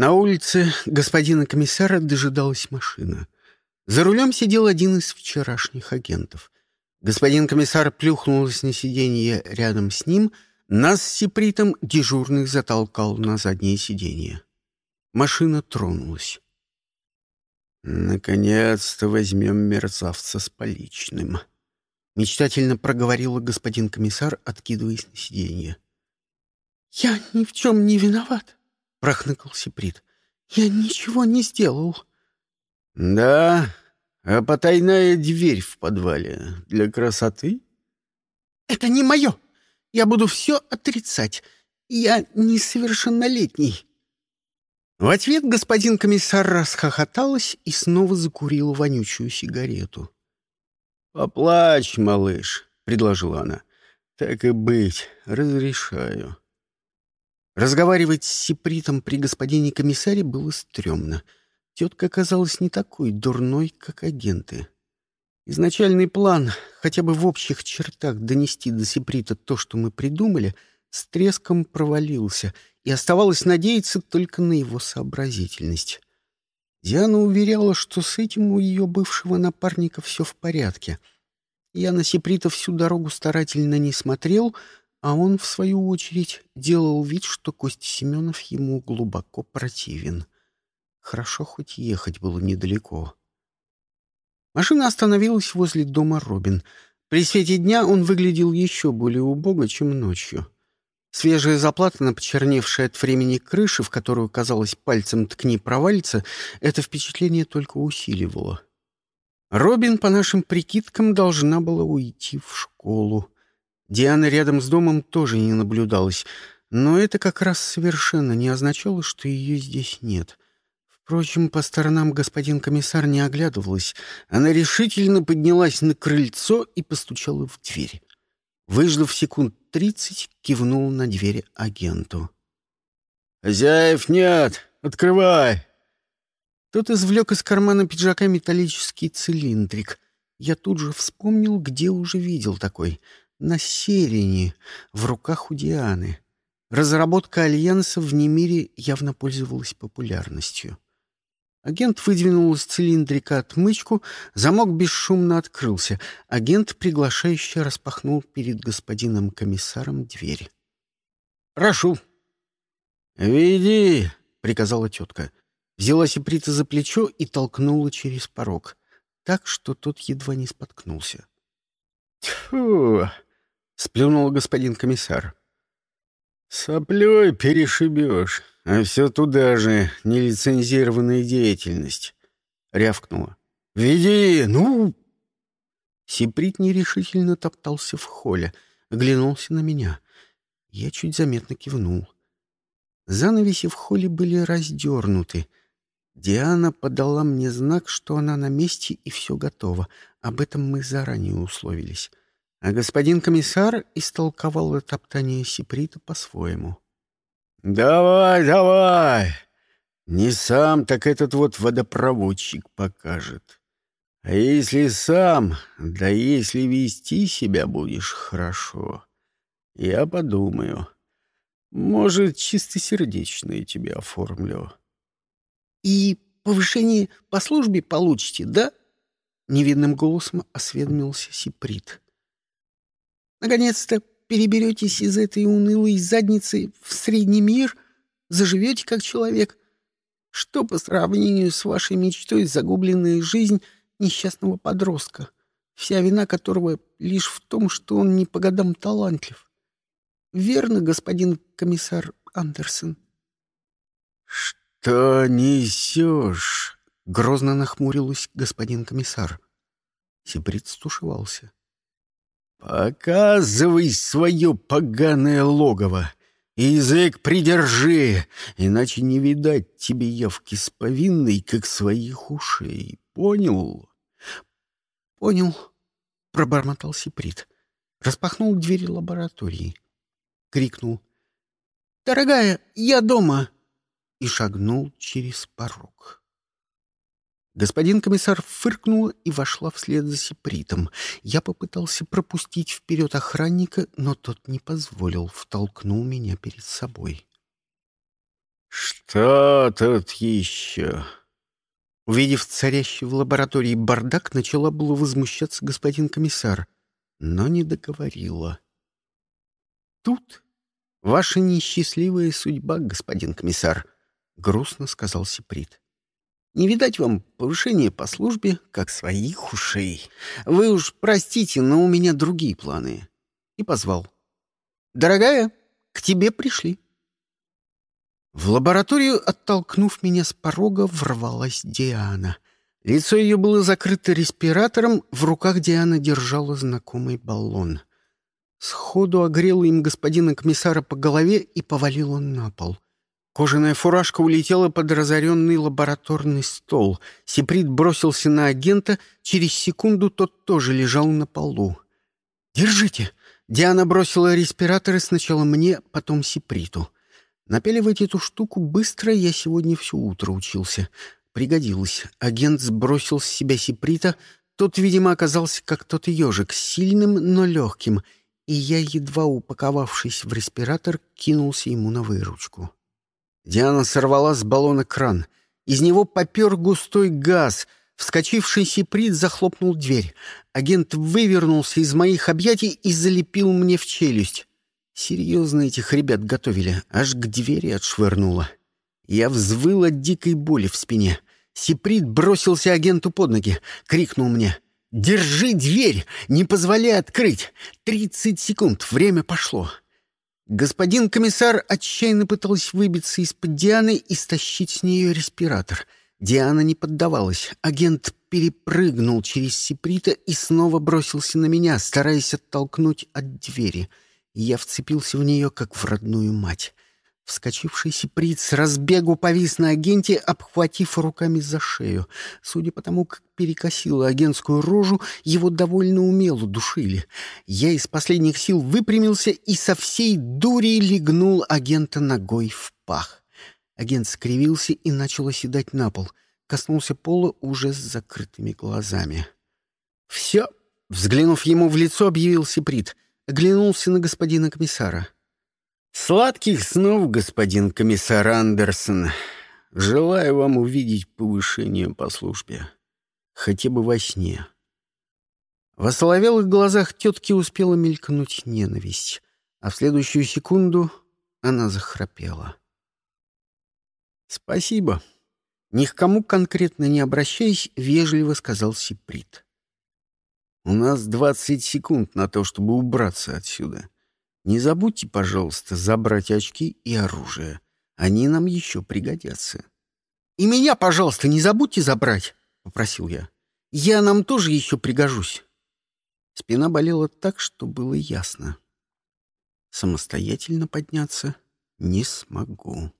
На улице господина комиссара дожидалась машина. За рулем сидел один из вчерашних агентов. Господин комиссар плюхнулся на сиденье рядом с ним, нас с Сипритом дежурных затолкал на заднее сиденье. Машина тронулась. «Наконец-то возьмем мерзавца с поличным», — мечтательно проговорила господин комиссар, откидываясь на сиденье. «Я ни в чем не виноват», — прохныкал Сиприт. «Я ничего не сделал». «Да, а потайная дверь в подвале для красоты?» «Это не мое. Я буду все отрицать. Я несовершеннолетний». В ответ господин комиссар расхохоталась и снова закурила вонючую сигарету. «Поплачь, малыш», — предложила она. «Так и быть, разрешаю». Разговаривать с Сипритом при господине комиссаре было стрёмно. Тетка оказалась не такой дурной, как агенты. Изначальный план, хотя бы в общих чертах донести до Сиприта то, что мы придумали, с треском провалился, и оставалось надеяться только на его сообразительность. Диана уверяла, что с этим у ее бывшего напарника все в порядке. Я на Сиприта всю дорогу старательно не смотрел, а он, в свою очередь, делал вид, что Костя Семенов ему глубоко противен. Хорошо, хоть ехать было недалеко. Машина остановилась возле дома Робин. При свете дня он выглядел еще более убого, чем ночью. Свежая заплата на почерневшей от времени крыше, в которую, казалось, пальцем ткни провалится, это впечатление только усиливало. Робин, по нашим прикидкам, должна была уйти в школу. Диана рядом с домом тоже не наблюдалась, но это как раз совершенно не означало, что ее здесь нет. Впрочем, по сторонам господин комиссар не оглядывалась. Она решительно поднялась на крыльцо и постучала в дверь. Выждав секунд тридцать, кивнул на дверь агенту. «Хозяев нет! Открывай!» Тот извлек из кармана пиджака металлический цилиндрик. Я тут же вспомнил, где уже видел такой — на Серине, в руках у Дианы. Разработка Альянса в Немире явно пользовалась популярностью. Агент выдвинул из цилиндрика отмычку, замок бесшумно открылся. Агент, приглашающе распахнул перед господином комиссаром дверь. «Прошу». «Веди», — приказала тетка. Взяла Сиприта за плечо и толкнула через порог, так, что тот едва не споткнулся. «Тьфу!» Сплюнул господин комиссар. «Соплей перешибешь, а все туда же, нелицензированная деятельность», — рявкнула. «Веди, ну!» Сиприт нерешительно топтался в холле, оглянулся на меня. Я чуть заметно кивнул. Занавеси в холле были раздернуты. Диана подала мне знак, что она на месте и все готово. Об этом мы заранее условились. А господин комиссар истолковал это топтание Сиприта по-своему. «Давай, давай! Не сам, так этот вот водопроводчик покажет. А если сам, да если вести себя будешь хорошо, я подумаю. Может, чистосердечное тебе оформлю». «И повышение по службе получите, да?» Невидным голосом осведомился Сиприт. Наконец-то переберетесь из этой унылой задницы в средний мир, заживете как человек. Что по сравнению с вашей мечтой загубленная жизнь несчастного подростка, вся вина которого лишь в том, что он не по годам талантлив? Верно, господин комиссар Андерсон? «Что несешь?» — грозно нахмурилась господин комиссар. Сибрид стушевался. «Показывай свое поганое логово! Язык придержи, иначе не видать тебе явки с повинной, как своих ушей. Понял?» «Понял», — пробормотал Сиприт. Распахнул дверь лаборатории. Крикнул. «Дорогая, я дома!» и шагнул через порог. Господин комиссар фыркнула и вошла вслед за Сипритом. Я попытался пропустить вперед охранника, но тот не позволил, втолкнул меня перед собой. «То тут еще!» Увидев царящий в лаборатории бардак, начала было возмущаться господин комиссар, но не договорила. «Тут ваша несчастливая судьба, господин комиссар», — грустно сказал Сиприт. «Не видать вам повышения по службе, как своих ушей. Вы уж простите, но у меня другие планы». И позвал. «Дорогая, к тебе пришли». В лабораторию, оттолкнув меня с порога, ворвалась Диана. Лицо ее было закрыто респиратором, в руках Диана держала знакомый баллон. Сходу огрела им господина комиссара по голове и повалила на пол. Кожаная фуражка улетела под разоренный лабораторный стол. Сиприт бросился на агента, через секунду тот тоже лежал на полу. «Держите!» Диана бросила респираторы сначала мне, потом Сиприту. Напеливать эту штуку быстро я сегодня все утро учился. Пригодилось. Агент сбросил с себя сиприта. Тот, видимо, оказался как тот ежик, сильным, но легким. И я, едва упаковавшись в респиратор, кинулся ему на выручку. Диана сорвала с баллона кран. Из него попер густой газ. Вскочивший сиприт захлопнул дверь. Агент вывернулся из моих объятий и залепил мне в челюсть. Серьезно этих ребят готовили, аж к двери отшвырнуло. Я взвыл от дикой боли в спине. Сиприт бросился агенту под ноги, крикнул мне. «Держи дверь! Не позволяй открыть! Тридцать секунд, время пошло!» Господин комиссар отчаянно пытался выбиться из-под Дианы и стащить с нее респиратор. Диана не поддавалась. Агент перепрыгнул через Сиприта и снова бросился на меня, стараясь оттолкнуть от двери — я вцепился в нее, как в родную мать. Вскочивший сиприц с разбегу повис на агенте, обхватив руками за шею. Судя по тому, как перекосило агентскую рожу, его довольно умело душили. Я из последних сил выпрямился и со всей дури легнул агента ногой в пах. Агент скривился и начал оседать на пол. Коснулся пола уже с закрытыми глазами. «Все!» — взглянув ему в лицо, объявил Сиприт — оглянулся на господина комиссара. «Сладких снов, господин комиссар Андерсон. Желаю вам увидеть повышение по службе. Хотя бы во сне». В осоловелых глазах тетки успела мелькнуть ненависть, а в следующую секунду она захрапела. «Спасибо». Ни к кому конкретно не обращаясь, вежливо сказал Сиприт. У нас двадцать секунд на то, чтобы убраться отсюда. Не забудьте, пожалуйста, забрать очки и оружие. Они нам еще пригодятся. — И меня, пожалуйста, не забудьте забрать, — попросил я. — Я нам тоже еще пригожусь. Спина болела так, что было ясно. Самостоятельно подняться не смогу.